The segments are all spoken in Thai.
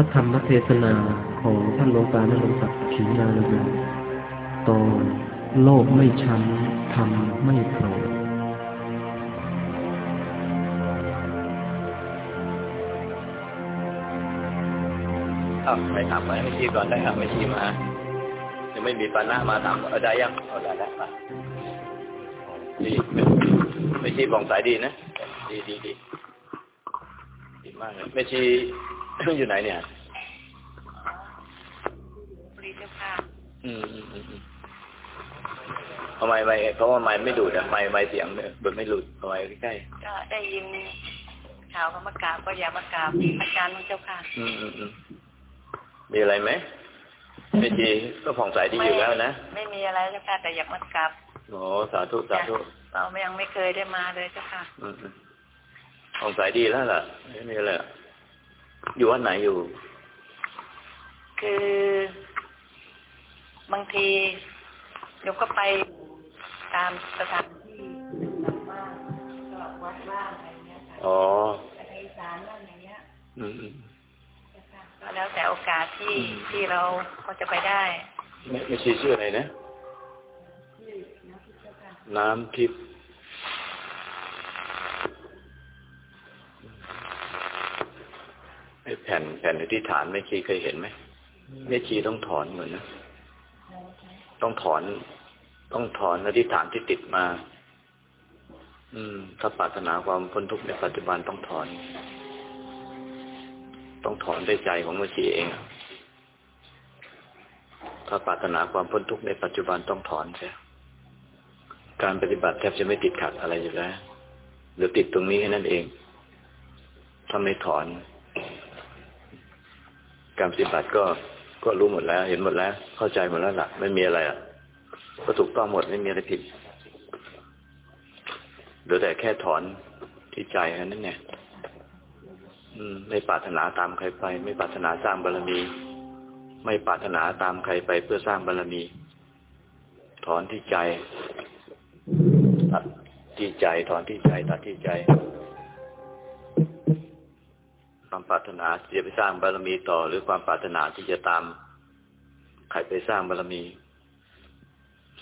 พระธรรมเทศนาของท่านหลวงตานรงศักดิ์ขีนาลยตอนโลกไม่ช้ำธรรมไม่โกรธอ้าวไปถามไปไม่ชีก่อนได้ครับไม่ชีมายังไม่มีปัญหามาถามเอาได้ยังเอาได้แล้วมาดีไม่ชีผ่องใสดีนะ ดีดีดีดีมากเลยไม่ชี อยู่ไหนเนี่ยบริเจ้าค่ะอืมอืมอืมอืมทำไมไม่เพราะว่าไม่ไม่ดูดอะไม่ไม่เสียงมันไม่หลุดทำไมใกล้ก็ได้ยินข่าวเขามากราบก็อย่ามากราบอาจารย์ของเจ้าค่ะๆอืมอืมอืมมีอะไรไหมไม่ชีก็ผ่องใสดีอยู่แล้วนะไม่มีอะไรเจ้าค่ะแต่อยากมากราบโอ้สาธุสาธุเรายังไม่เคยได้มาเลยเจ้าค่ะ อืมอืมผ่องใสดีแล้วล่ะไม่มีอะไร อะอยู่วันไหนอยู่ คือบางทีโยมก็ไปตามสถานที่ต่างๆบ้างก็วัดบ้างอะไรเงี้ยค่ะอ๋อไปอีสานบ้างอย่างเงี้ย อืมอืมเจ้าค่ะก็แล้วแต่โอกาสที่อืมที่เราก็จะไปได้ ไม่ไม่ชีชื่ออะไรนะ น้ำทิพย์ไอ้ แผ่นแผ่นอธิษฐานไม่ชีเคยเห็นไหมแม่ชีต้องถอนเหมือนนะต้องถอน ต้องถอนอธิษฐานที่ติดมา อืม ถ้าปรารถนาความพ้นทุกข์ในปัจจุบันต้องถอน ต้องถอนด้วยใจของแม่ชีเองถ้าปรารถนาความพ้นทุกข์ในปัจจุบันต้องถอนใช่การปฏิบัติแทบจะไม่ติดขัดอะไรอยู่แล้วหรือติดตรงนี้แค่นั้นเองถ้าไม่ถอน การปฏิบัติก็ก็รู้หมดแล้ว เห็นหมดแล้ว เข้าใจหมดแล้วล่ะ ไม่มีอะไรอะก็ถูกต้องหมดไม่มีอะไรผิดเหลือแต่แค่ถอนที่ใจแค่นั้นไงไม่ปรารถนาตามใครไป ไม่ปรารถนาสร้างบารมี ไม่ปรารถนาตามใครไปเพื่อสร้างบารมี ถอนที่ใจตัดที่ใจ ถอนที่ใจตัดที่ใจ ความปรารถนาที่จะไปสร้างบารมีต่อ หรือความปรารถนาที่จะตามใครไปสร้างบารมี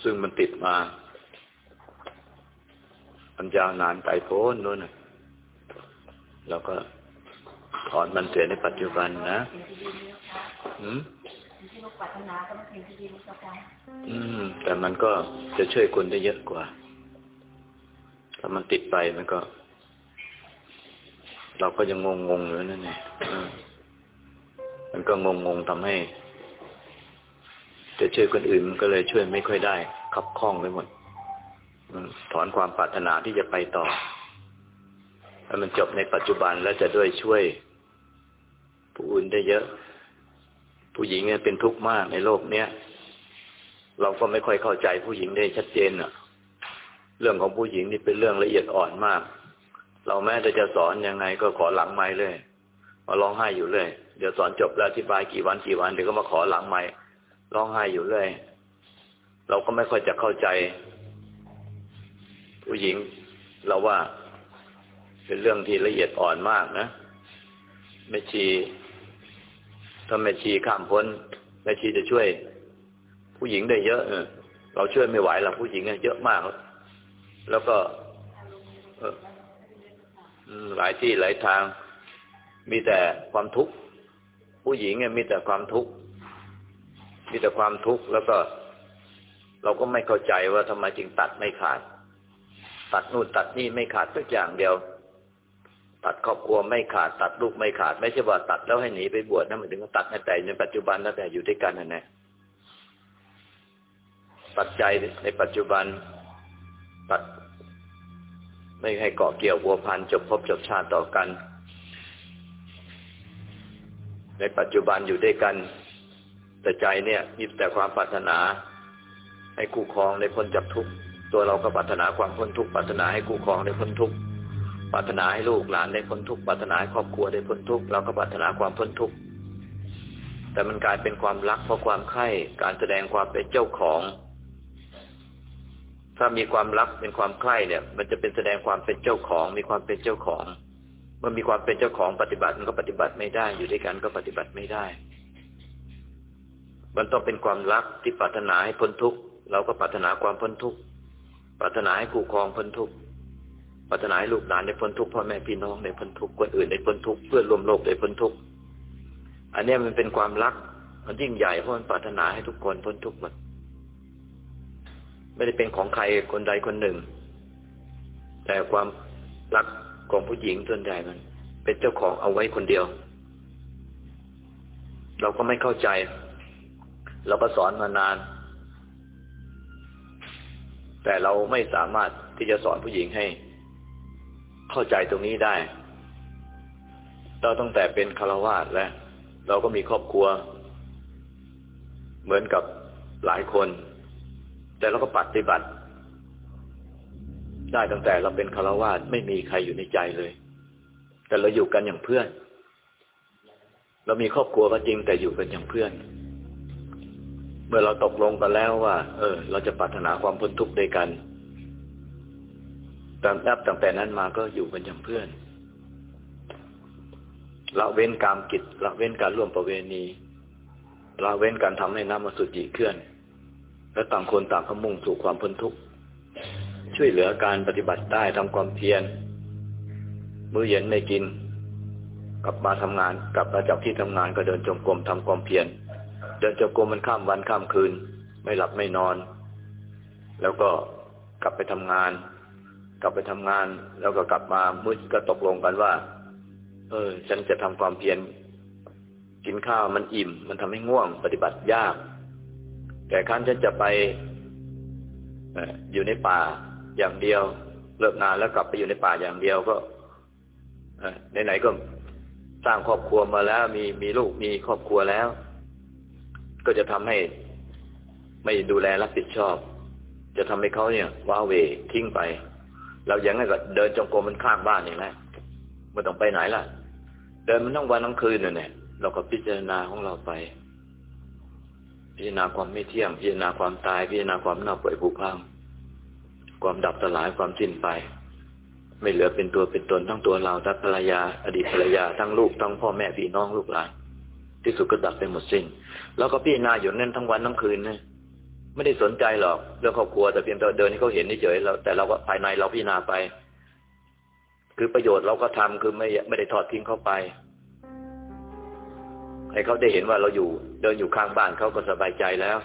ซึ่งมันติดมาอันยาวนานไกลโพ้นนู่นนะแล้วก็ถอนมันเสียในปัจจุบันนะอืมที่ลูกปรารถนาก็ไม่เป็นที่ดีเจ้าค่ะอืม แต่มันก็จะช่วยคนได้เยอะกว่า ถ้ามันติดไปมันก็ เราก็ยังงงงๆอยู่นั่นเองมันก็งงงๆทำให้ จะช่วยคนอื่นมันก็เลยช่วยไม่ค่อยได้ขับคล้องไปหมดถอนความปรารถนาที่จะไปต่อให้มันจบในปัจจุบันแล้วจะด้วยช่วย ผู้อื่นได้เยอะ ผู้หญิงเนี่ยเป็นทุกข์มากในโลกเนี้ยเราก็ไม่ค่อยเข้าใจผู้หญิงได้ชัดเจนอะ เรื่องของผู้หญิงนี่เป็นเรื่องละเอียดอ่อนมาก เราแม้แต่จะสอนยังไงก็ขอหลังไม้เลย มาร้องไห้อยู่เลย เดี๋ยวสอนจบแล้วอธิบายกี่วันกี่วันเดี๋ยวก็มาขอหลังไม้ร้องไห้อยู่เลย เราก็ไม่ค่อยจะเข้าใจ ผู้หญิงเราว่า เป็นเรื่องที่ละเอียดอ่อนมากนะแม่ชีถ้าแม่ชีข้ามพ้นแม่ชีจะช่วย ผู้หญิงได้เยอะเออเราช่วยไม่ไหวหรอกผู้หญิงเนี่ยเยอะมาก แล้วก็ หลายที่หลายทาง มีแต่ความทุกข์ผู้หญิงเนี่ยมีแต่ความทุกข์มีแต่ความทุกข์แล้วก็ เราก็ไม่เข้าใจว่าทำไมจึงตัดไม่ขาด ตัดนู่นตัดนี่ไม่ขาดสักอย่างเดียว ตัดครอบครัวไม่ขาด ตัดลูกไม่ขาด ไม่ใช่ว่าตัดแล้วให้หนีไปบวชนะหมายถึงตัดให้แต่ในปัจจุบันแล้วแต่อยู่ด้วยกันนั่นแหละตัดใจในปัจจุบัน ตัด ไม่ให้เกาะเกี่ยวพัวพันจบภพจบชาติต่อกัน ในปัจจุบันอยู่ด้วยกัน แต่ใจเนี่ยมีแต่ความปรารถนา ให้คู่ครองได้พ้นจากทุกข์ตัวเราก็ปรารถนาความพ้นทุกข์ปรารถนาให้คู่ครองได้พ้นทุกข์ปรารถนาให้ลูกหลานได้พ้นทุกข์ปรารถนาให้ครอบครัวได้พ้นทุกข์เราก็ปรารถนาความพ้นทุกข์แต่มันกลายเป็นความรักเพราะความใคร่การแสดงความเป็นเจ้าของ ถ้ามีความรักเป็นความใคร่เนี่ย มันจะเป็นแสดงความเป็นเจ้าของ มีความเป็นเจ้าของ เมื่อมีความเป็นเจ้าของปฏิบัติมันก็ปฏิบัติไม่ได้ อยู่ด้วยกันก็ปฏิบัติไม่ได้ มันต้องเป็นความรักที่ปรารถนาให้พ้นทุกข์เราก็ปรารถนาความพ้นทุกข์ปรารถนาให้คู่ครองพ้นทุกข์ปรารถนาให้ลูกหลานได้พ้นทุกข์พ่อแม่พี่น้องได้พ้นทุกข์คนอื่นได้พ้นทุกข์เพื่อนรวมโลกได้พ้นทุกข์อันนี้มันเป็นความรัก มันยิ่งใหญ่เพราะมันปรารถนาให้ทุกคนพ้นทุกข์หมด ไม่ได้เป็นของใครคนใดคนหนึ่ง แต่ความรักของผู้หญิงส่วนใหญ่มัน เป็นเจ้าของเอาไว้คนเดียว เราก็ไม่เข้าใจ เราก็สอนมานาน แต่เราไม่สามารถที่จะสอนผู้หญิงให้ เข้าใจตรงนี้ได้ เราตั้งแต่เป็นคารวาสแล้วเราก็มีครอบครัว เหมือนกับหลายคน แต่เราก็ปฏิบัติ ได้ตั้งแต่เราเป็นคารวาสไม่มีใครอยู่ในใจเลย แต่เราอยู่กันอย่างเพื่อน เรามีครอบครัวก็จริงแต่อยู่กันอย่างเพื่อน เมื่อเราตกลงกันแล้วว่า เออ เราจะปรารถนาความพ้นทุกข์ด้วยกันตั้งแต่ตั้งแต่นั้นมาก็อยู่กันอย่างเพื่อนละเว้นกามกิจละเว้นการร่วมประเวณีละเว้นการทำให้น้ำมาสุจิเคลื่อน และต่างคนต่างขมุ่งสู่ความพ้นทุกข์ช่วยเหลือการปฏิบัติได้ทำความเพียรมื้อเย็นไม่กิน กลับมาทำงาน กลับมาจากที่ทำงานก็เดินจงกรมทำความเพียรเดินจงกรมมันข้ามวันข้ามคืน ไม่หลับไม่นอน แล้วก็กลับไปทำงาน กลับไปทำงาน แล้วก็กลับมามื้อก็ตกลงกันว่า เออ ฉันจะทำความเพียรกินข้าวมันอิ่ม มันทำให้ง่วง ปฏิบัติยาก แต่ครั้นฉันจะไปอยู่ในป่าอย่างเดียว เลิกงานแล้วกลับไปอยู่ในป่าอย่างเดียวก็ไหนๆก็สร้างครอบครัวมาแล้ว มีมีลูกมีครอบครัวแล้ว ก็จะทำให้ไม่ดูแลรับผิดชอบ จะทำให้เขาเนี่ยว้าเวทิ้งไป เราอย่างนั้นก็เดินจงกรมมันข้างบ้านอย่างนั้นไม่ต้องไปไหนล่ะ เดินมันทั้งวันทั้งคืนเนี่ยเราก็พิจารณาของเราไป พิจารณาความไม่เที่ยงพิจารณาความตาย พิจารณาความเน่าเปื่อยผุพังความดับสลายความสิ้นไป ไม่เหลือเป็นตัวเป็นตนทั้งตัวเราทั้งภรรยา อดีตภรรยาทั้งลูกทั้งพ่อแม่พี่น้องลูกหลานที่สุดก็ดับไปหมดสิ้น แล้วก็พิจารณาอยู่นั่นทั้งวันทั้งคืนนะไม่ได้สนใจหรอกเรื่องครอบครัวแต่เพียงแต่เดินให้เขาเห็นเฉยๆแล้วแต่เราก็ภายในเราพิจารณาไป คือประโยชน์เราก็ทำคือไม่ไม่ได้ทอดทิ้งเข้าไป ให้เขาได้เห็นว่าเราอยู่ เดินอยู่ข้างบ้านเขาก็สบายใจแล้ว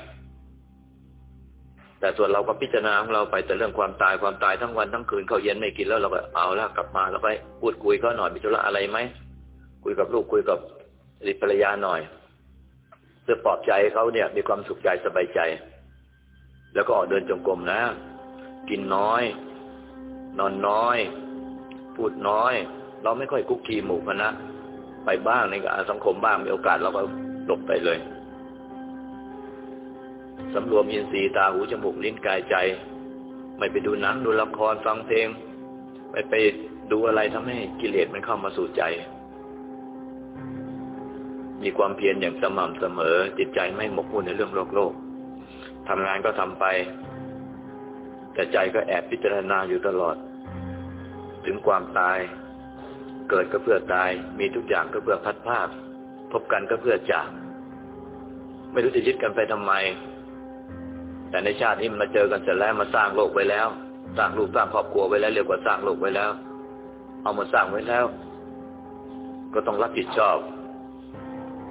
แต่ส่วนเราก็พิจารณาของเราไปแต่เรื่องความตายความตายทั้งวันทั้งคืนเขาเย็นไม่กินแล้วเราก็เอาล้วกลับมาเราไปพูดคุยเขาหน่อยมีธุระอะไรไหมคุยกับลูกคุยกับอดีตภรรยาหน่อยเพื่อปลอบใจเขาเนี่ย มีความสุขใจสบายใจ แล้วก็ออกเดินจงกรมนะ กินน้อย นอนน้อย พูดน้อย เราไม่ค่อยคุกคีหมู่กันนะ ไปบ้างในการสังคมบ้างมีโอกาสเราก็หลบไปเลยสำรวมอินทรีย์ตาหูจมูกลิ้นกายใจ ไม่ไปดูหนังดูละครฟังเพลง ไม่ไปดูอะไรทำให้กิเลสมันเข้ามาสู่ใจ มีความเพียรอย่างสม่ำเสมอ จิตใจไม่หมกมุ่นในเรื่องโลกโลกทำงานก็ทำไป แต่ใจก็แอบพิจารณาอยู่ตลอด ถึงความตาย เกิดก็เพื่อตาย มีทุกอย่างก็เพื่อพัดภาคพบกันก็เพื่อจาก ไม่รู้จะยึดกันไปทำไม แต่ในชาตินี้มันมาเจอกันเสร็จแล้วมาสร้างโลกไว้แล้ว สร้างลูกสร้างครอบครัวไว้แล้วเรียกว่าสร้างโลกไว้แล้ว เอามาสร้างไว้แล้ว ก็ต้องรับผิดชอบ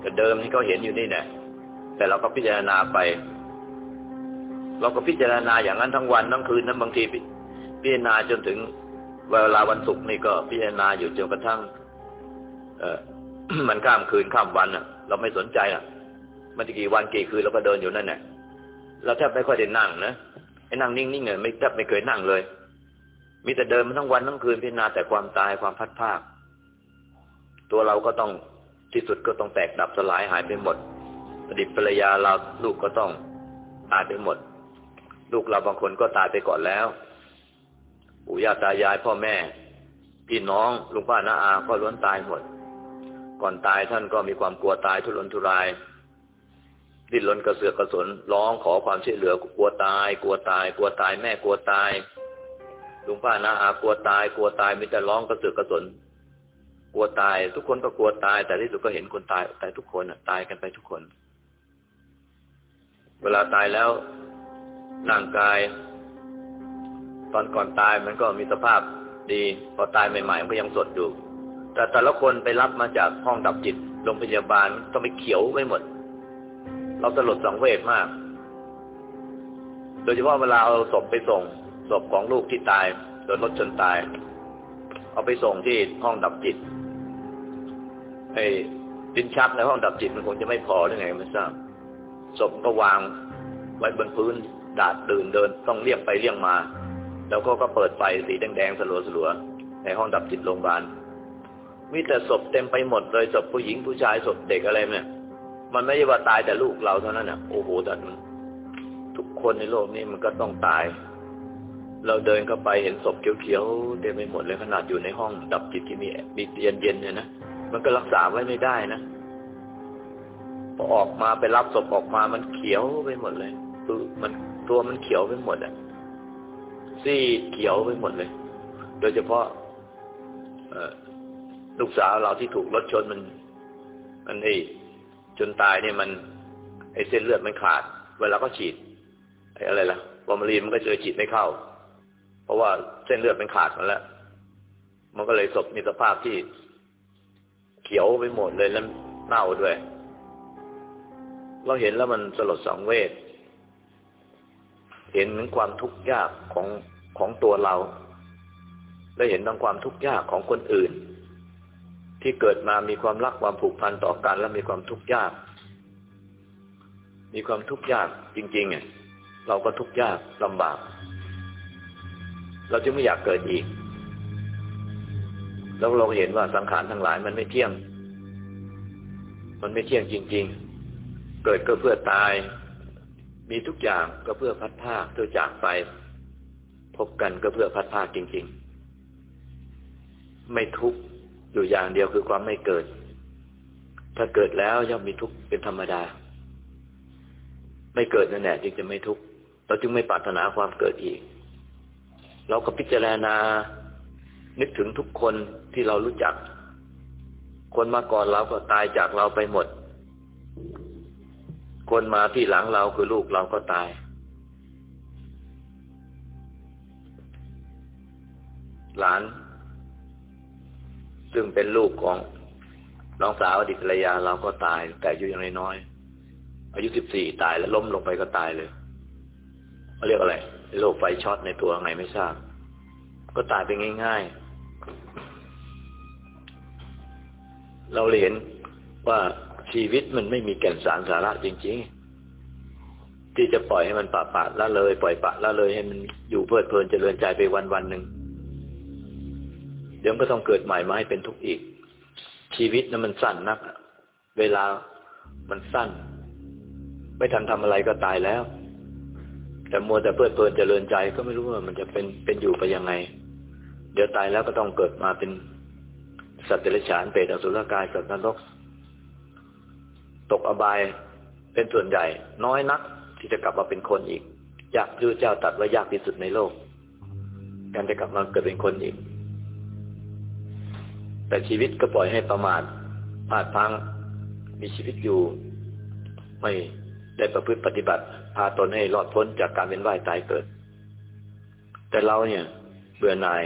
แต่เดิมที่เขาเห็นอยู่นี่เนี่ยแต่เราก็พิจารณาไป เราก็พิจารณาอย่างนั้นทั้งวันทั้งคืนนั้นบางทีพิจารณาจนถึง เวลาวันศุกร์นี่ก็พิจารณาอยู่จนกระทั่ง เออมันข้ามคืนข้ามวันอะ เราไม่สนใจอะ มันจะกี่วันกี่คืนเราก็เดินอยู่นั่นแหละเราแทบไม่ค่อยได้นั่งนะไอ้นั่งนิ่งๆเนี่ยไม่แทบไม่เคยนั่งเลย มีแต่เดินมาทั้งวันทั้งคืนพิจารณาแต่ความตายความพัดภาค ตัวเราก็ต้องที่สุดก็ต้องแตกดับสลายหายไปหมดอดีตภรรยาเราลูกก็ต้องตายไปหมด ลูกเราบางคนก็ตายไปก่อนแล้ว ปู่ย่าตายายพ่อแม่ พี่น้องลุงป้าน้าอาก็ล้วนตายหมด ก่อนตายท่านก็มีความกลัวตายทุรนทุราย ดิ้นรนกระเสือกกระสนร้องขอความช่วยเหลือกลัวตาย กลัวตาย กลัวตายแม่กลัวตายลุงป้าน้าอากลัวตายกลัวตายมีแต่ร้องกระเสือกกระสน กลัวตาย ทุกคนก็กลัวตาย แต่ที่สุดก็เห็นคนตายตายทุกคนตายกันไปทุกคน เวลาตายแล้วร่างกาย ตอนก่อนตายมันก็มีสภาพดี พอตายใหม่ๆมันก็ยังสดอยู่ แต่แต่ละคนไปรับมาจากห้องดับจิตโรงพยาบาลต้องไปเขียวไปหมด เราสลดสังเวชมาก โดยเฉพาะเวลาเอาศพไปส่งศพของลูกที่ตายโดนรถชนตาย เอาไปส่งที่ห้องดับจิตไอ้ดินชักในห้องดับจิตมันคงจะไม่พอหรือไงไม่ทราบศพก็วางไว้บนพื้นดาดตื่นเดินต้องเรียกไปเรียกมา แล้วก็ก็เปิดไฟสีแดงๆสลัวๆในห้องดับจิตโรงพยาบาลมีแต่ศพเต็มไปหมดเลยศพผู้หญิงผู้ชายศพเด็กอะไรเนี่ย มันไม่ใช่ว่าตายแต่ลูกเราเท่านั้นน่ะโอ้โหแต่ทุกคนในโลกนี้มันก็ต้องตาย เราเดินเข้าไปเห็นศพเขียวๆเต็มไปหมดเลยขนาดอยู่ในห้องดับจิตที่มีมีเย็นๆเนี่ยนะมันก็รักษาไว้ไม่ได้นะพอออกมาไปรับศพออกมามันเขียวไปหมดเลยคือมันตัวมันเขียวไปหมดอะ ซีดเขียวไปหมดเลย โดยเฉพาะลูกสาวเราที่ถูกรถชนมัน มันไอ้จนตายเนี่ยมันไอ้เส้นเลือดมันขาด เวลาก็ฉีดไอ้อะไรล่ะฟอร์มาลีนมันก็เจอฉีดไม่เข้า เพราะว่าเส้นเลือดมันขาดมาแล้วมันก็เลยศพมีสภาพที่เขียวไปหมดเลยแล้วเน่าด้วย เราเห็นแล้วมันสลดสังเวช เห็นถึงความทุกข์ยากของของตัวเรา และเห็นทั้งความทุกข์ยากของคนอื่น ที่เกิดมามีความรักความผูกพันต่อกัน และมีความทุกข์ยาก มีความทุกข์ยากจริงๆอะเราก็ทุกข์ยากลำบาก เราจึงไม่อยากเกิดอีก แล้วเราเห็นว่าสังขารทั้งหลายมันไม่เที่ยง มันไม่เที่ยงจริง ๆ เกิดก็เพื่อตาย มีทุกอย่างก็เพื่อพัดภาคเพื่อจากไป พบกันก็เพื่อพัดภาคจริง ๆ ไม่ทุกข์อยู่อย่างเดียวคือความไม่เกิด ถ้าเกิดแล้วย่อมมีทุกข์เป็นธรรมดา ไม่เกิดนั่นแหละจึงจะไม่ทุกข์เราจึงไม่ปรารถนาความเกิดอีก เราก็พิจารณา นึกถึงทุกคนที่เรารู้จัก คนมาก่อนเราก็ตายจากเราไปหมด คนมาที่หลังเราคือลูกเราก็ตาย หลาน ซึ่งเป็นลูกของน้องสาวอดีตภรรยาเราก็ตาย แต่อายุยังน้อยอายุสิบสี่ตายแล้วล้มลงไปก็ตายเลยเขาเรียกอะไรโรคไฟช็อตในตัวไงไม่ทราบ ก็ตายไปง่าย ๆ เราเห็นว่า ชีวิตมันไม่มีแก่นสารสาระจริง ๆ ที่จะปล่อยให้มันปะปะละเลย ปล่อยปะละเลยให้มันอยู่เพลิดเพลินเจริญใจไปวันวันหนึ่งเดี๋ยวก็ต้องเกิดใหม่มาให้เป็นทุกข์อีก ชีวิตนั้นมันสั้นนัก เวลามันสั้น ไม่ทันทำอะไรก็ตายแล้ว แต่มัวแต่เพลิดเพลินเจริญใจก็ไม่รู้ว่ามันจะเป็นเป็นอยู่ไปยังไง เดี๋ยวตายแล้วก็ต้องเกิดมาเป็นสัตว์เดรัจฉานเปรตอสุรกายสัตว์นรก ตกอบายเป็นส่วนใหญ่ น้อยนักที่จะกลับมาเป็นคนอีก ยากพระเจ้าตัดว่ายากที่สุดในโลก การจะกลับมาเกิดเป็นคนอีก แต่ชีวิตก็ปล่อยให้ประมาทพลาดพลังมีชีวิตอยู่ ไม่ได้ประพฤติปฏิบัติ พาตนให้รอดพ้นจากการเวียนว่ายตายเกิด แต่เราเนี่ยเบื่อหน่าย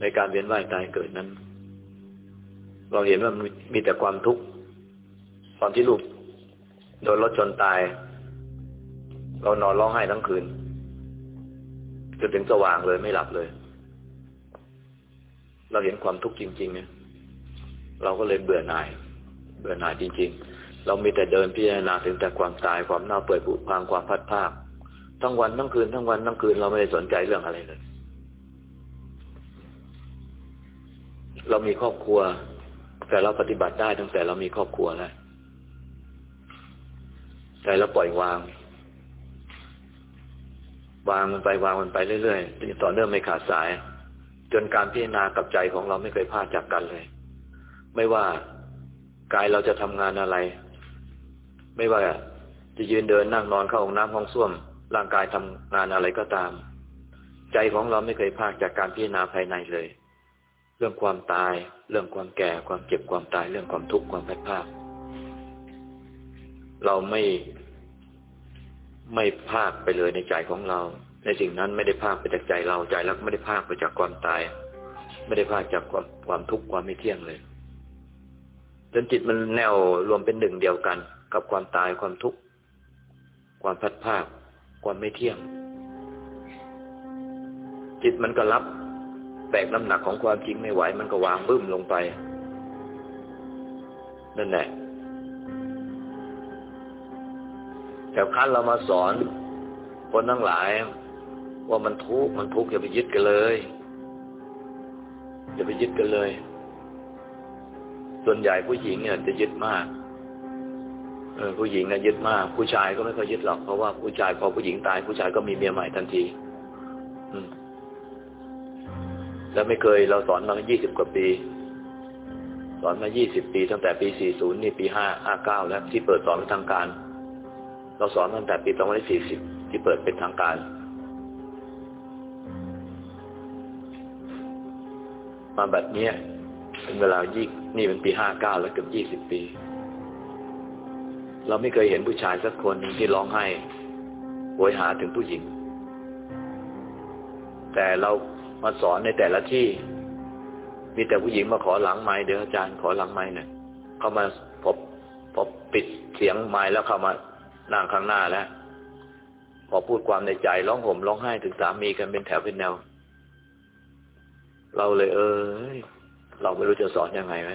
ในการเวียนว่ายตายเกิดนั้น เราเห็นว่ามีแต่ความทุกข์ ตอนที่ลูกโดนรถชนตาย เรานอนร้องไห้ทั้งคืนจนถึงสว่างเลยไม่หลับเลย เราเห็นความทุกข์จริงๆเนี่ยเราก็เลยเบื่อหน่าย เบื่อหน่ายจริง ๆ เรามีแต่เดินพิจารณาถึงแต่ความตายความเน่าเปื่อยผุพังความพัดภาคทั้งวันทั้งคืนทั้งวันทั้งคืนเราไม่ได้สนใจเรื่องอะไรเลย เรามีครอบครัว แต่เราปฏิบัติได้ตั้งแต่เรามีครอบครัวแล้ว ใจเราปล่อยวาง วางมันไปวางมันไปเรื่อยๆต่อเนื่องไม่ขาดสาย จนการพิจารณากับใจของเราไม่เคยพลาดจากกันเลย ไม่ว่ากายเราจะทำงานอะไร ไม่ว่าจะยืนเดินนั่งนอนเข้าห้องน้ำห้องส้วม ร่างกายทำงานอะไรก็ตาม ใจของเราไม่เคยพลาดจากการพิจารณาภายในเลย เรื่องความตาย เรื่องความแก่ความเจ็บความตายเรื่องความทุกข์ความแพ้ภาค เราไม่ไม่ภาคไปเลยในใจของเรา ในสิ่งนั้นไม่ได้ภาคไปจากใจเราใจแล้วไม่ได้ภาคไปจากความตาย ไม่ได้ภาคจากความความทุกข์ความไม่เที่ยงเลยจนจิตมันแนวรวมเป็นหนึ่งเดียวกัน กับความตายความทุกข์ความพัดภาค ความไม่เที่ยง จิตมันก็รับแบกน้ำหนักของความจริงไม่ไหว มันก็วางบึ้มลงไป นั่นแหละ แต่คั้นเรามาสอน คนทั้งหลาย ว่ามันทุกข์มันทุกข์อย่าไปยึดกันเลยอย่าไปยึดกันเลย ส่วนใหญ่ผู้หญิงเนี่ยจะยึดมากเออผู้หญิงนะยึดมาก ผู้ชายก็ไม่ค่อยยึดหรอกเพราะว่าผู้ชายพอผู้หญิงตาย ผู้ชายก็มีเมียใหม่ทันที อืมแล้วไม่เคยเราสอนมายี่สิบกว่าปี สอนมายี่สิบปี ตั้งแต่ปีสี่ศูนย์นี่ปีห้าห้าเก้าแล้วที่เปิดสอนเป็นทางการ เราสอนตั้งแต่ปีสองพันสี่สิบที่เปิดเป็นทางการ มาแบบเนี้ยเป็นเวลายี่นี่เป็นปีห้าเก้าแล้วเกือบยี่สิบปี เราไม่เคยเห็นผู้ชายสักคนที่ร้องไห้โวยหาถึงผู้หญิง แต่เรามาสอนในแต่ละที่ มีแต่ผู้หญิงมาขอหลังไม้เดี๋ยวอาจารย์ขอหลังไม้หน่อยเขามาพบพบปิดเสียงไม้แล้วเข้ามา นั่งข้างหน้าแล้วพอพูดความในใจร้องห่มร้องไห้ถึงสามีกันเป็นแถวเป็นแนว เราเลย เออเราไม่รู้จะสอนยังไงไหม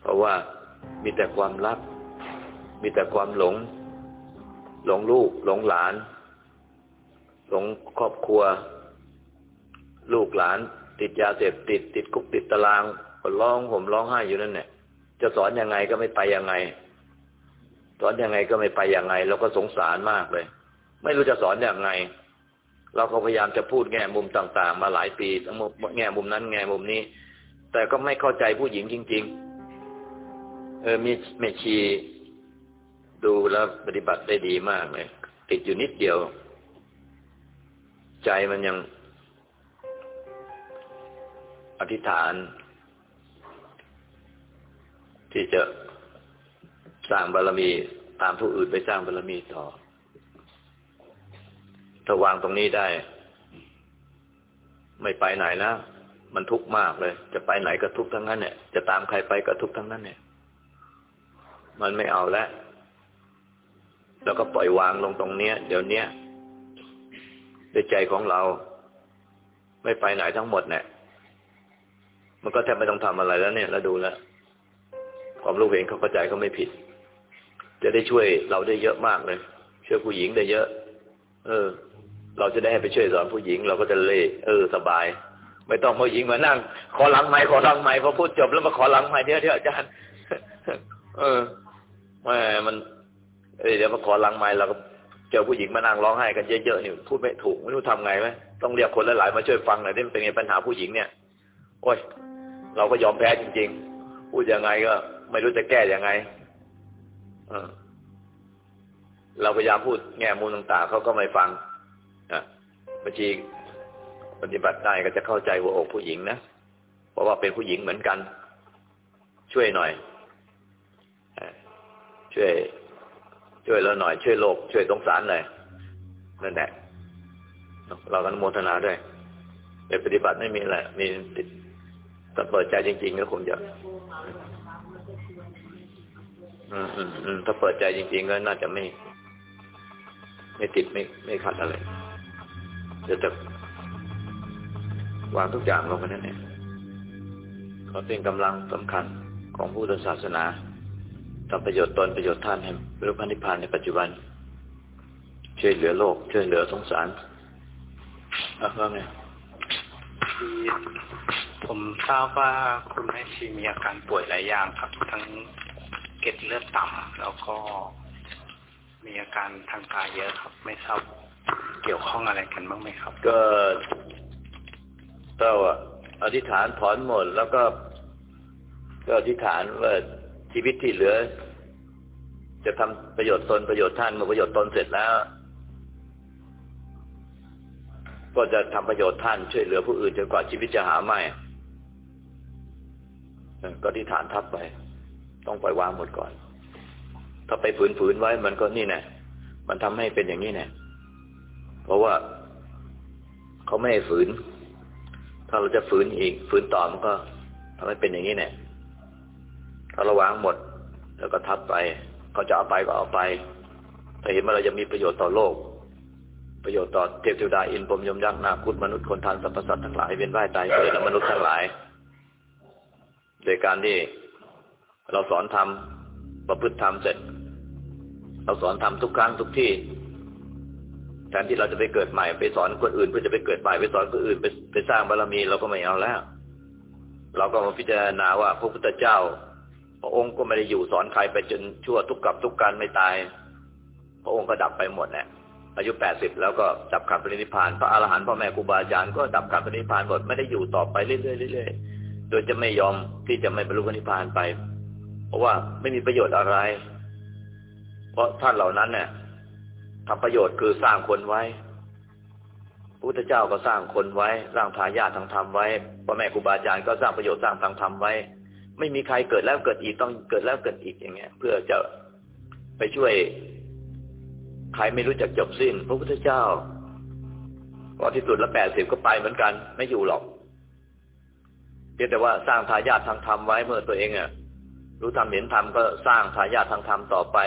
เพราะว่ามีแต่ความรัก มีแต่ความหลง หลงลูก หลงหลาน หลงครอบครัว ลูกหลาน ติดยาเสพติด ติดคุกติดตารางก็ร้องห่มร้องไห้อยู่นั่นเนี่ยจะสอนยังไงก็ไม่ไปยังไง สอนยังไงก็ไม่ไปยังไงเราก็สงสารมากเลย ไม่รู้จะสอนอย่างไง เราก็พยายามจะพูดแง่มุมต่าง ๆ มาหลายปีทั้งแง่มุมนั้นแง่มุมนี้ แต่ก็ไม่เข้าใจผู้หญิงจริง ๆ เออมีเมชีดูแล้วปฏิบัติได้ดีมากเลยติดอยู่นิดเดียว ใจมันยัง อธิษฐาน ที่จะ สร้างบารรมี ตามผู้อื่นไปสร้างบารรมีต่อ ถ้าวางตรงนี้ได้ ไม่ไปไหนแล้วมันทุกข์มากเลย จะไปไหนก็ทุกข์ทั้งนั้นเนี่ย จะตามใครไปก็ทุกข์ทั้งนั้นเนี่ย มันไม่เอาแล้ว แล้วก็ปล่อยวางลงตรงเนี้ย เดี๋ยวเนี้ยด้วยใจของเรา ไม่ไปไหนทั้งหมดเนี่ย มันก็แทบไม่ต้องทำอะไรแล้วเนี่ยเราดูแล้วความรู้เห็นเขาเข้าใจเขาไม่ผิด จะได้ช่วยเราได้เยอะมากเลยช่วยผู้หญิงได้เยอะ เออ เราจะได้ให้ไปช่วยสอนผู้หญิง เราก็จะเล่เออ สบาย ไม่ต้องผู้หญิงมานั่ง ขอหลังไม้ขอหลังไม้พอพูดจบแล้วมาขอหลังไม้เดี๋ยวเดี๋ยวอาจารย์เออแม่มันเดี๋ยวมาขอหลังไม้เราก็เจอผู้หญิงมานั่งร้องไห้กันเยอะๆนี่พูดไม่ถูกไม่รู้ทำไงไหมต้องเรียกคนหลายๆมาช่วยฟังหน่อยที่มันเป็นไงปัญหาผู้หญิงเนี่ย โอ้ย เราก็ยอมแพ้จริง ๆ พูดยังไงก็ ไม่รู้จะแก้ยังไง เราพยายามพูดแง่มุมต่างๆเขาก็ไม่ฟังอะบางทีปฏิบัติได้ก็จะเข้าใจหัวอกผู้หญิงนะ เพราะว่าเป็นผู้หญิงเหมือนกัน ช่วยหน่อย ช่วย ช่วยเราหน่อย ช่วยโลก ช่วยสงสารเลยนั่นแหละ เราก็นโมทนาด้วยแต่ปฏิบัติไม่มีอะไร มีถ้าเปิดใจจริงๆก็คงจะ อืมอืมอืมถ้าเปิดใจจริงๆก็น่าจะไม่ ไม่ติดไม่ ไม่ขัดอะไรจะจะวางทุกอย่างลงไปนั่นเองเขาเป็นกำลังสำคัญของพุทธศาสนาทำประโยชน์ตนประโยชน์ท่านให้บรรลุนิพพานในปัจจุบัน ช่วยเหลือโลก ช่วยเหลือสงสารอะว่าไงผมทราบว่าคุณแม่ชีมีอาการป่วยหลายอย่างครับ ทั้ง เกล็ดเลือดต่ำแล้วก็มีอาการทางกายเยอะครับ ไม่ทราบเกี่ยวข้องอะไรกันบ้างไหมครับ ก็เราอธิษฐานถอนหมด แล้วก็ ก็อธิษฐานว่าชีวิตที่เหลือ จะทำประโยชน์ตนประโยชน์ท่านเมื่อประโยชน์ตนเสร็จแล้ว ก็จะทำประโยชน์ท่านช่วยเหลือผู้อื่นจนกว่าชีวิตจะหาไม่เออก็ที่ฐานทับไป ต้องปล่อยวางหมดก่อน ถ้าไปฝืนๆไว้มันก็นี่แน่มันทำให้เป็นอย่างนี้แน่เพราะว่าเขาไม่ให้ฝืน ถ้าเราจะฝืนอีก ฝืนต่อมันก็ทำให้เป็นอย่างนี้แน่ถ้าเราวางหมด แล้วก็ทับไปเขาจะเอาไปก็เอาไปถ้าเห็นว่าเราจะมีประโยชน์ต่อโลก ประโยชน์ต่อเทพเทวดาอินพรมยมยักษ์นาคุดมนุษย์คนทานสรรพสัตว์ทั้งหลายเวียนว่ายตายเกิดและมนุษย์ทั้งหลาย โดยการที่ เราสอนทำประพฤติธรรมเสร็จ เราสอนทำทุกครั้งทุกที่แทนที่เราจะไปเกิดใหม่ไปสอนคนอื่นเพื่อจะไปเกิดใหม่ไปสอนคนอื่นไปไปสร้างบารมีเราก็ไม่เอาแล้ว เราก็มาพิจารณาว่าพระพุทธเจ้า พระองค์ก็ไม่ได้อยู่สอนใครไปจนชั่วทุกกับทุกการไม่ตาย พระองค์ก็ดับไปหมดแหละอายุแปดสิบแล้วก็ดับขันปรินิพานพระอรหันต์พ่อแม่ครูบาอาจารย์ก็ดับขันปรินิพานหมดไม่ได้อยู่ต่อไปเรื่อยๆโดยจะไม่ยอมที่จะไม่บรรลุปณิพพานไป เพราะว่าไม่มีประโยชน์อะไร เพราะท่านเหล่านั้นเนี่ยทำประโยชน์คือสร้างคนไว้พระพุทธเจ้าก็สร้างคนไว้ สร้างทายาททางธรรมไว้พ่อแม่ครูบาอาจารย์ก็สร้างประโยชน์สร้างทางธรรมไว้ ไม่มีใครเกิดแล้วเกิดอีกต้องเกิดแล้วเกิดอีกอย่างเงี้ย เพื่อจะไปช่วยใครไม่รู้จักจบสิ้น พระพุทธเจ้าพอที่สุดละแปดสิบก็ไปเหมือนกัน ไม่อยู่หรอกเพียงแต่ว่าสร้างทายาททางธรรมไว้เมื่อตัวเองอะ รู้ธรรมเห็นธรรมก็สร้างทายาททางธรรมต่อไป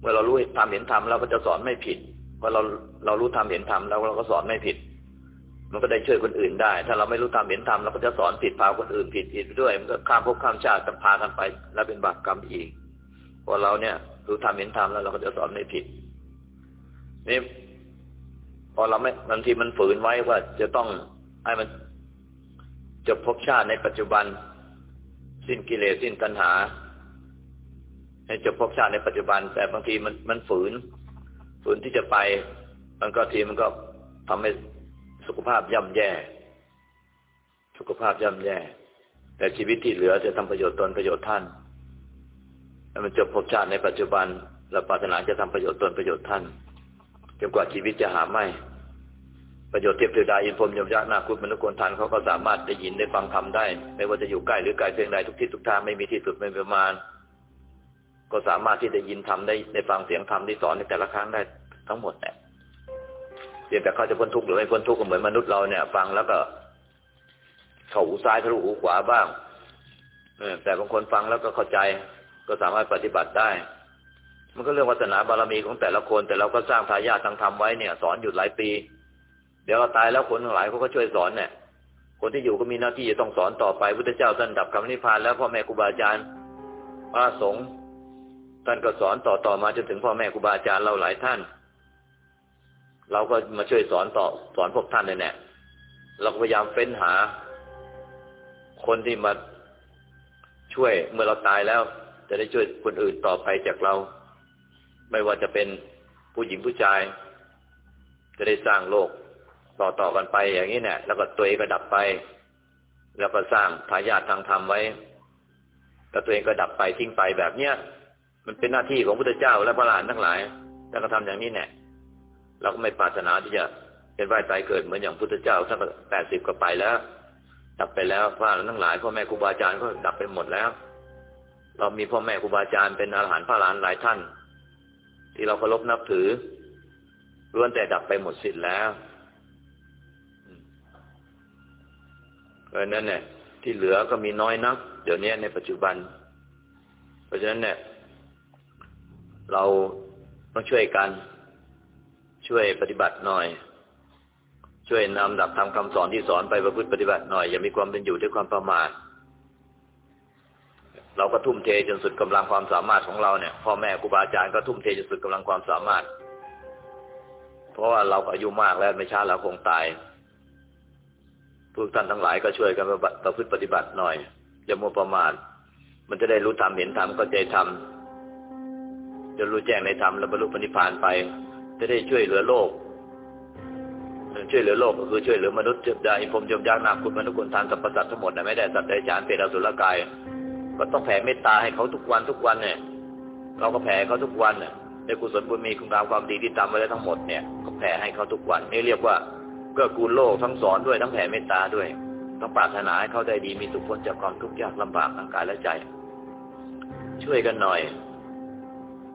เมื่อเรารู้ธรรมเห็นธรรมเราก็จะสอนไม่ผิดพอเราเรารู้ธรรมเห็นธรรมแล้วเราก็สอนไม่ผิด มันก็ได้ช่วยคนอื่นได้ ถ้าเราไม่รู้ธรรมเห็นธรรมเราก็จะสอนผิดพาคนอื่นผิดผิดด้วย มันก็ข้ามภพข้ามชาติจะพากันไป แล้วเป็นบาปกรรมอีกพอเราเนี่ยรู้ธรรมเห็นธรรมแล้วเราก็จะสอนไม่ผิดนี่พอเราไม่บางทีมันฝืนไว้ว่าจะต้องให้มันจบภพชาติในปัจจุบัน สิ้นกิเลสสิ้นตัณหา ให้จบภพชาติในปัจจุบัน แต่บางทีมันมันฝืน ฝืนที่จะไป มันก็ทีมันก็ทำให้สุขภาพย่ำแย่ สุขภาพย่ำแย่ แต่ชีวิตที่เหลือจะทำประโยชน์ตนประโยชน์ท่านให้มันจบภพชาติในปัจจุบันและปรารถนาจะทำประโยชน์ตนประโยชน์ท่านจนกว่าชีวิตจะหาไม่ ประโยชน์เทพเทวดาอินพรมยมยักษ์นาคุณมนุษย์คนทันเขาก็สามารถได้ยินได้ฟังธรรมได้ ไม่ว่าจะอยู่ใกล้หรือไกลเพียงใดทุกที่ทุกทางไม่มีที่สุดไม่ประมาณ ก็สามารถที่จะยินธรรมได้ได้ฟังเสียงธรรมที่สอนในแต่ละครั้งได้ทั้งหมดแหละเพียงแต่เขาจะพ้นทุกข์หรือไม่พ้นทุกข์ก็เหมือนมนุษย์เราเนี่ย ฟังแล้วก็เข้าหูซ้ายทะลุหูขวาบ้างเออแต่บางคนฟังแล้วก็เข้าใจ ก็สามารถปฏิบัติได้ มันก็เรื่องวัฒนาบารมีของแต่ละคน แต่เราก็สร้างทายาททางธรรมไว้เนี่ย สอนอยู่หลายปี เดี๋ยวเราตายแล้วคนหลายเขาก็ช่วยสอนเนี่ยคนที่อยู่ก็มีหน้าที่จะต้องสอนต่อไปพุทธเจ้าท่านดับคำนิพพานแล้วพ่อแม่ครูบาอาจารย์พระสงฆ์ท่านก็สอนต่อต่อมาจนถึงพ่อแม่ครูบาอาจารย์เราหลายท่าน เราก็มาช่วยสอนต่อสอนพวกท่านเลยเนี่ยเราก็พยายามเฟ้นหา คนที่มาช่วยเมื่อเราตายแล้ว จะได้ช่วยคนอื่นต่อไปจากเรา ไม่ว่าจะเป็นผู้หญิงผู้ชาย จะได้สร้างโลก ต่อต่อกันไปอย่างนี้เนี่ย แล้วก็ตัวเองก็ดับไป แล้วก็สร้างทายาททางธรรมไว้ แล้วตัวเองก็ดับไปทิ้งไปแบบเนี้ยมันเป็นหน้าที่ของพุทธเจ้าและพระหลานทั้งหลายท่านก็ทำอย่างนี้เนี่ยเราก็ไม่ปรารถนาที่จะเป็นว่ายตายเกิดเหมือนอย่างพุทธเจ้าท่านแปดสิบก็ไปแล้ว ดับไปแล้วพระหลานทั้งหลายพ่อแม่ครูบาอาจารย์ก็ดับไปหมดแล้ว เรามีพ่อแม่ครูบาอาจารย์เป็นอรหันต์พระหลานหลายท่าน ที่เราเคารพนับถือล้วนแต่ดับไปหมดสิ้นแล้ว เพราะนั้นเนี่ยที่เหลือก็มีน้อยนัก เดี๋ยวนี้ในปัจจุบัน เพราะฉะนั้นเนี่ยเราต้องช่วยกัน ช่วยปฏิบัติหน่อย ช่วยนำดับทำคำสอนที่สอนไปประพฤติปฏิบัติหน่อยอย่ามีความเป็นอยู่ด้วยความประมาทเราก็ทุ่มเทจนสุดกำลังความสามารถของเราเนี่ยพ่อแม่ครูบาอาจารย์ก็ทุ่มเทจนสุดกำลังความสามารถ เพราะว่าเราอายุมากแล้วไม่ช้าเราคงตาย พวกท่านทั้งหลายก็ช่วยกันประพฤติปฏิบัติหน่อยอย่ามัวประมาทมันจะได้รู้ธรรมเห็นธรรมก็ใจธรรมจะรู้แจ้งในธรรมแล้วบรรลุปณิพานไป จะได้ช่วยเหลือโลก ช่วยเหลือโลกก็คือช่วยเหลือมนุษย์เจ็บดาอิพรมยมยักนาคุณมนุษย์คนทานสรรพสัตว์ทั้งหมดนะไม่ได้สัตว์ใดจานเป็นอสุรกาย ก็ต้องแผ่เมตตาให้เขาทุกวันทุกวันเนี่ย เราก็แผ่เขาทุกวันเนี่ยในกุศลบุญมีคุณงามความดีที่ทำไว้แล้วทั้งหมดเนี่ยก็แผ่ให้เขาทุกวันนี่เรียกว่า เกื้อกูลโลกทั้งสอนด้วยทั้งแผ่เมตตาด้วย ต้องปรารถนาให้เขาได้ดีมีสุขพ้นจากความทุกข์ยากลำบากทางกายและใจ ช่วยกันหน่อย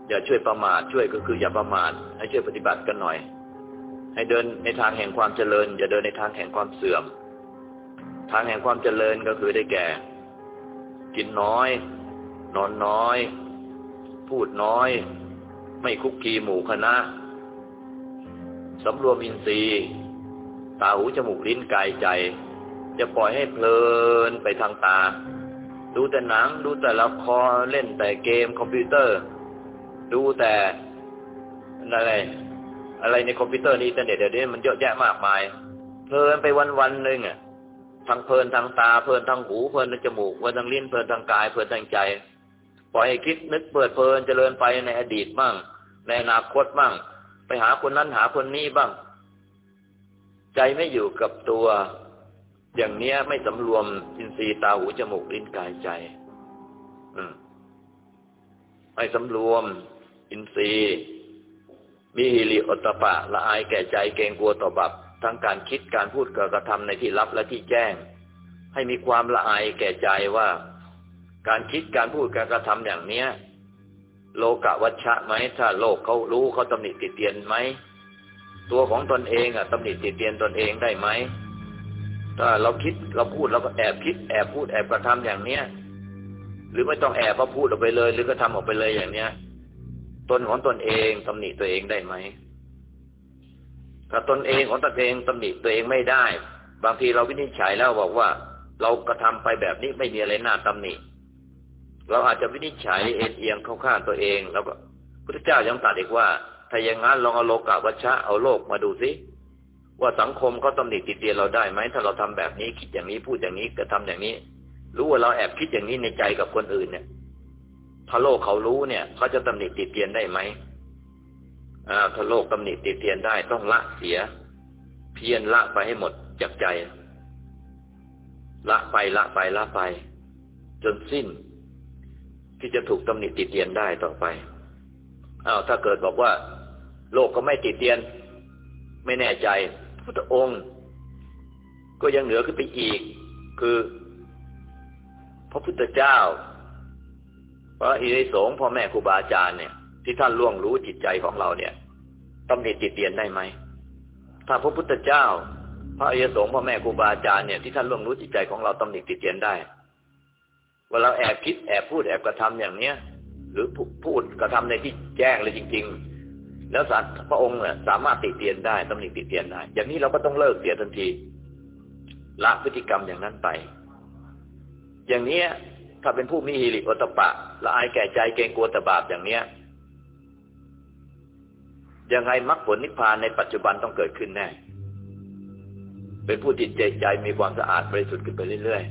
อย่าช่วยประมาทช่วยก็คืออย่าประมาทให้ช่วยปฏิบัติกันหน่อย ให้เดินในทางแห่งความเจริญ อย่าเดินในทางแห่งความเสื่อม ทางแห่งความเจริญก็คือได้แก่ กินน้อย นอนน้อย พูดน้อย ไม่คลุกคลีหมู่คณะสำรวมอินทรีย์ ตาหูจมูกลิ้นกายใจ จะปล่อยให้เพลินไปทางตา ดูแต่หนัง ดูแต่ละครเล่นแต่เกมคอมพิวเตอร์ ดูแต่อะไรอะไรในคอมพิวเตอร์ในอินเทอร์เน็ตเดี๋ยวนี้มันเยอะแยะมากมาย เพลินไปวันวันๆหนึ่งอะทางเพลินทางตาเพลินทางหูเพลินทางจมูกเพลินทางลิ้นเพลินทางกายเพลินทางใจ ปล่อยให้คิดนึกเปิดเพลินเจริญไปในอดีตบ้างในอนาคตบ้าง ไปหาคนนั้นหาคนนี้บ้าง ใจไม่อยู่กับตัว อย่างเนี้ยไม่สำรวมอินทรีย์ตาหูจมูกลิ้นกายใจ อืมไม่สำรวม อินทรีย์ มีฮิริอตตปะละอายแก่ใจเกรงกลัวต่อบาปทั้งการคิดการพูดการกระทำในที่ลับและที่แจ้ง ให้มีความละอายแก่ใจว่า การคิดการพูดการกระทำอย่างเนี้ย โลกะวัชชะไหมถ้าโลกเขารู้เขาตำหนิติเตียนไหม ตัวของตนเองอะตำหนิติเตียนตนเองได้ไหมถ้าเราคิดเราพูดเราก็แอบคิดแอบพูดแอบกระทำอย่างเนี้ยหรือไม่ต้องแอบมาพูดออกไปเลย หรือก็ทำออกไปเลยอย่างเนี้ยตนของตนเองตำหนิตัวเองได้ไหมถ้าตนเองของตนเองตำหนิตัวเองไม่ได้ บางทีเราวินิจฉัยแล้วบอกว่า เรากระทำไปแบบนี้ไม่มีอะไรน่าตำหนิเราอาจจะวินิจฉัยเอ็นเอียงเข้าข้างตัวเอง แล้วก็พระเจ้ายังตรัสอีกว่า ถ้าอย่างนั้นลองเอาโลกาวัชชะเอาโลกมาดูสิว่าสังคมเขาตำหนิติดเตียนเราได้ไหมถ้าเราทำแบบนี้คิดอย่างนี้พูดอย่างนี้กระทำอย่างนี้ รู้ว่าเราแอบคิดอย่างนี้ในใจกับคนอื่นเนี่ย ถ้าโลกเขารู้เนี่ยเขาจะตำหนิติดเตียนได้ไหมอ่าถ้าโลกตำหนิติดเตียนได้ต้องละเสีย เพียรละไปให้หมดจากใจ ละไปละไปละไป จนสิ้น ที่จะถูกตำหนิติดเตียนได้ต่อไปอ้าวถ้าเกิดบอกว่า โลกก็ไม่ติดเตียน ไม่แน่ใจพุทธองค์ ก็ยังเหนือขึ้นไปอีก คือ พระพุทธเจ้า พระอิริสงพ่อแม่ครูบาอาจารย์เนี่ย ที่ท่านล่วงรู้จิตใจของเราเนี่ยตำหนิติดเตียนได้ไหมถ้าพระพุทธเจ้า พระอิริสงฆ์พ่อแม่ครูบาอาจารย์เนี่ยที่ท่านล่วงรู้จิตใจของเราตำหนิติดเตียนได้ว่าเราแอบคิดแอบพูดแอบกระทำอย่างเนี้ยหรือพูดกระทำในที่แจ้งเลยจริง ๆ แล้วสัตว์พระองค์เนี่ยสามารถติเตียนได้ตำหนิติเตียนได้ อย่างนี้เราก็ต้องเลิกเสียทันที ละพฤติกรรมอย่างนั้นไป อย่างเนี้ย ถ้าเป็นผู้มีฮิริโอตปะละอายแก่ใจเกรงกลัวตบาปอย่างเนี้ยยังไงมรรคผลนิพพานในปัจจุบันต้องเกิดขึ้นแน่ เป็นผู้จิตใจใจมีความสะอาดบริสุทธิ์ขึ้นไปเรื่อย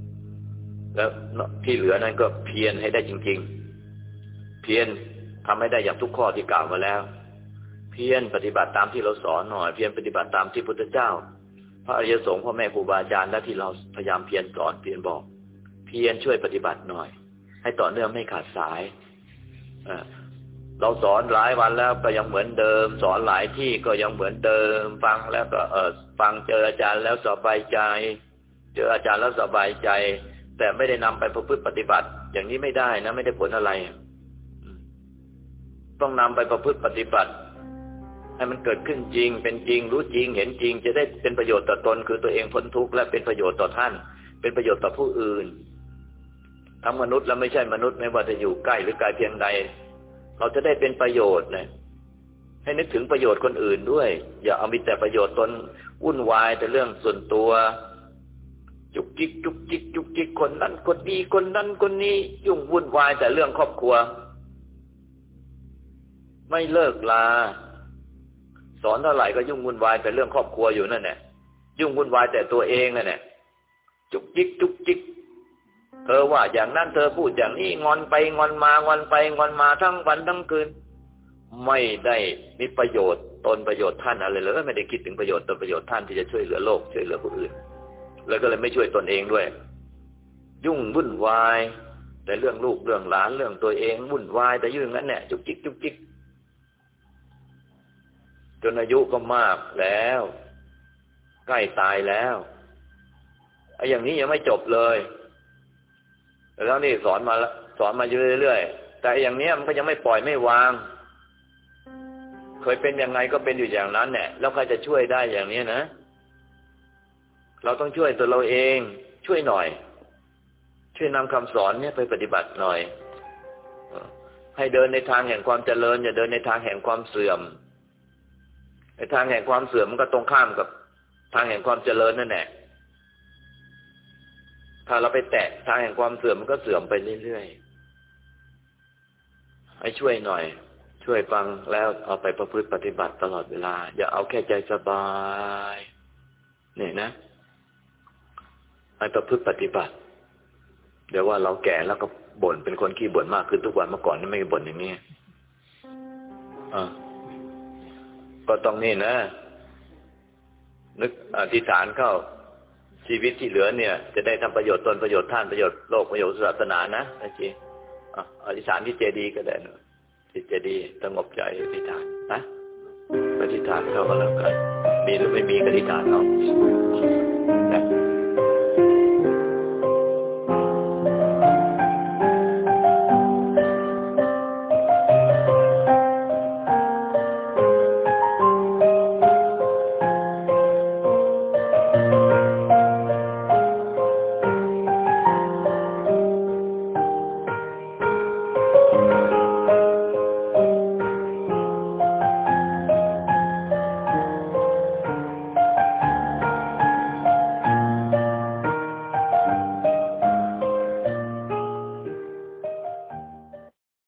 ๆ แล้วที่เหลือนั้นก็เพียรให้ได้จริง ๆ เพียร ทำให้ได้อย่างทุกข้อที่กล่าวมาแล้ว เพียรปฏิบัติตามที่เราสอนหน่อย เพียรปฏิบัติตามที่พุทธเจ้า พระอริยสงฆ์พ่อแม่ครูบาอาจารย์และที่เราพยายามเพียรสอนเพียรบอก เพียรช่วยปฏิบัติหน่อย ให้ต่อเนื่องไม่ขาดสายเราสอนหลายวันแล้วก็ยังเหมือนเดิม สอนหลายที่ก็ยังเหมือนเดิม ฟังแล้วก็เออฟังเจออาจารย์แล้วสบายใจ เจออาจารย์แล้วสบายใจ แต่ไม่ได้นำไปประพฤติปฏิบัติ อย่างนี้ไม่ได้นะไม่ได้ผลอะไร ต้องนำไปประพฤติปฏิบัติ ให้มันเกิดขึ้นจริง เป็นจริง รู้จริง เห็นจริง จะได้เป็นประโยชน์ต่อตน คือตัวเองพ้นทุกข์และเป็นประโยชน์ต่อท่าน เป็นประโยชน์ต่อผู้อื่นทั้งมนุษย์และไม่ใช่มนุษย์ไม่ว่าจะอยู่ใกล้หรือไกลเพียงใด เราจะได้เป็นประโยชน์นะให้นึกถึงประโยชน์คนอื่นด้วย อย่าเอามีแต่ประโยชน์ตนวุ่นวายแต่เรื่องส่วนตัว จุกจิกจุกจิกจุกจิกคนนั้นคนนี้คนนั้นคนนี้ยุ่งวุ่นวายแต่เรื่องครอบครัว ไม่เลิกลา สอนเท่าไหร่ก็ยุ่งวุ่นวายแต่เรื่องครอบครัวอยู่นั่นแหละยุ่งวุ่นวายแต่ตัวเองนั่นแหละจุกจิกจุกจิกเธอว่าอย่างนั้นเธอพูดอย่างนี้งอนไปงอนมางอนไปงอนมาทั้งวันทั้งคืน ไม่ได้มีประโยชน์ตนประโยชน์ท่านอะไรเลยไม่ได้คิดถึงประโยชน์ตนประโยชน์ท่านที่จะช่วยเหลือโลกช่วยเหลือผู้อื่น แล้วก็เลยไม่ช่วยตนเองด้วย ยุ่งวุ่นวายแต่เรื่องลูกเรื่องหลานเรื่องตัวเองวุ่นวายแต่ยุ่งนั้นเนี่ยจุกจิกจุกจิก จนอายุก็มากแล้ว ใกล้ตายแล้วไอ้อย่างนี้ยังไม่จบเลยแล้วนี่สอนมาสอนมาเรื่อยๆแต่อย่างเนี้ยมันก็ยังไม่ปล่อยไม่วาง เคยเป็นยังไงก็เป็นอยู่อย่างนั้นเนี่ยแล้วใครจะช่วยได้อย่างนี้นะเราต้องช่วยตัวเราเอง ช่วยหน่อย ช่วยนำคำสอนเนี่ยไปปฏิบัติหน่อย ให้เดินในทางแห่งความเจริญ อย่าเดินในทางแห่งความเสื่อม ในทางแห่งความเสื่อมมันก็ตรงข้ามกับ ทางแห่งความเจริญนั่นแหละถ้าเราไปแตะทางแห่งความเสื่อมมันก็เสื่อมไปเรื่อยๆให้ช่วยหน่อย ช่วยฟังแล้วเอาไปประพฤติปฏิบัติตลอดเวลา อย่าเอาแค่ใจสบายเนี่ยนะให้ประพฤติปฏิบัติ เดี๋ยวว่าเราแก่แล้วก็บ่นเป็นคนขี้บ่นมากขึ้นทุกวันเมื่อก่อนนี่ไม่บ่นอย่างนี้อ่า ก็ต้องนี่นะ นึกอธิษฐานเข้าชีวิตที่เหลือเนี่ย จะได้ทำประโยชน์ตนประโยชน์ท่านประโยชน์โลกประโยชน์ศาสนานะนะจีอะอธิษฐานที่เจดีย์ก็ได้นะที่เจดีย์สงบใจอธิษฐานนะอธิษฐานเข้าก็แล้วกันมีหรือไม่มีก็อธิษฐานเอานะ